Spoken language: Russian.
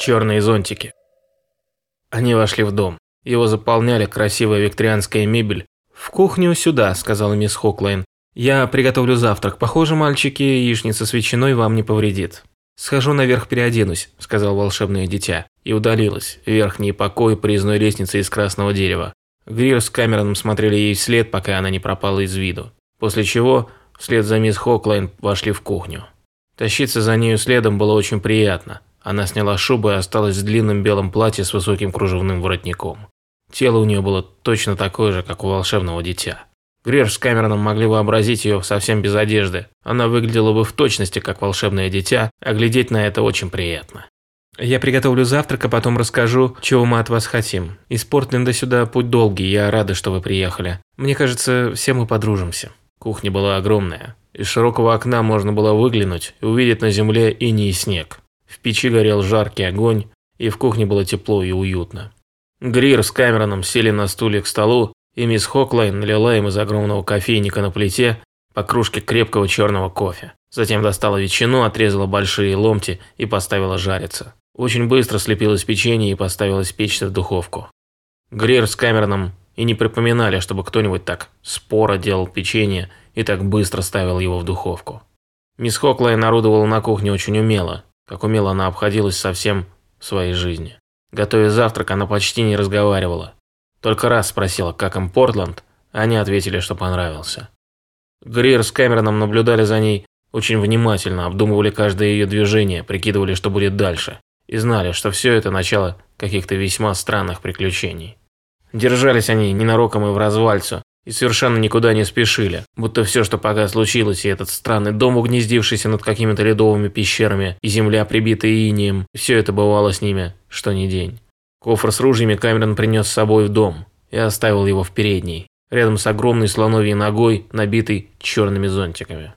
черные зонтики. Они вошли в дом. Его заполняли красивая викторианская мебель. «В кухню сюда», – сказала мисс Хоклайн. «Я приготовлю завтрак. Похоже, мальчики, яичница с ветчиной вам не повредит». «Схожу наверх переоденусь», – сказал волшебное дитя. И удалилась. Верхний покой проездной лестницы из красного дерева. Грир с Камероном смотрели ей вслед, пока она не пропала из виду. После чего, вслед за мисс Хоклайн, вошли в кухню. Тащиться за нею следом было очень приятно. Она сняла шубу и осталась в длинном белом платье с высоким кружевным воротником. Тело у нее было точно такое же, как у волшебного дитя. Грир с Камероном могли вообразить ее совсем без одежды. Она выглядела бы в точности, как волшебное дитя, а глядеть на это очень приятно. «Я приготовлю завтрак, а потом расскажу, чего мы от вас хотим. Из Портленда сюда путь долгий, я рада, что вы приехали. Мне кажется, все мы подружимся». Кухня была огромная. Из широкого окна можно было выглянуть и увидеть на земле иней и снег. В печи горел жаркий огонь, и в кухне было тепло и уютно. Грир с Камероном сели на стуле к столу, и мисс Хоклайн налила им из огромного кофейника на плите по кружке крепкого черного кофе. Затем достала ветчину, отрезала большие ломти и поставила жариться. Очень быстро слепилось печенье и поставилось печься в духовку. Грир с Камероном и не припоминали, чтобы кто-нибудь так споро делал печенье и так быстро ставил его в духовку. Мисс Хоклайн орудовала на кухне очень умело, как умело она обходилась со всем в своей жизни. Готовя завтрак, она почти не разговаривала. Только раз спросила, как им Портленд, а они ответили, что понравился. Грир с Кэмероном наблюдали за ней очень внимательно, обдумывали каждое ее движение, прикидывали, что будет дальше, и знали, что все это начало каких-то весьма странных приключений. Держались они ненароком и в развальцу, и совершенно никуда не спешили, будто все, что пока случилось, и этот странный дом, угнездившийся над какими-то ледовыми пещерами, и земля, прибитая инием, все это бывало с ними, что ни день. Кофр с ружьями Камерон принес с собой в дом и оставил его в передней, рядом с огромной слоновьей ногой, набитой черными зонтиками.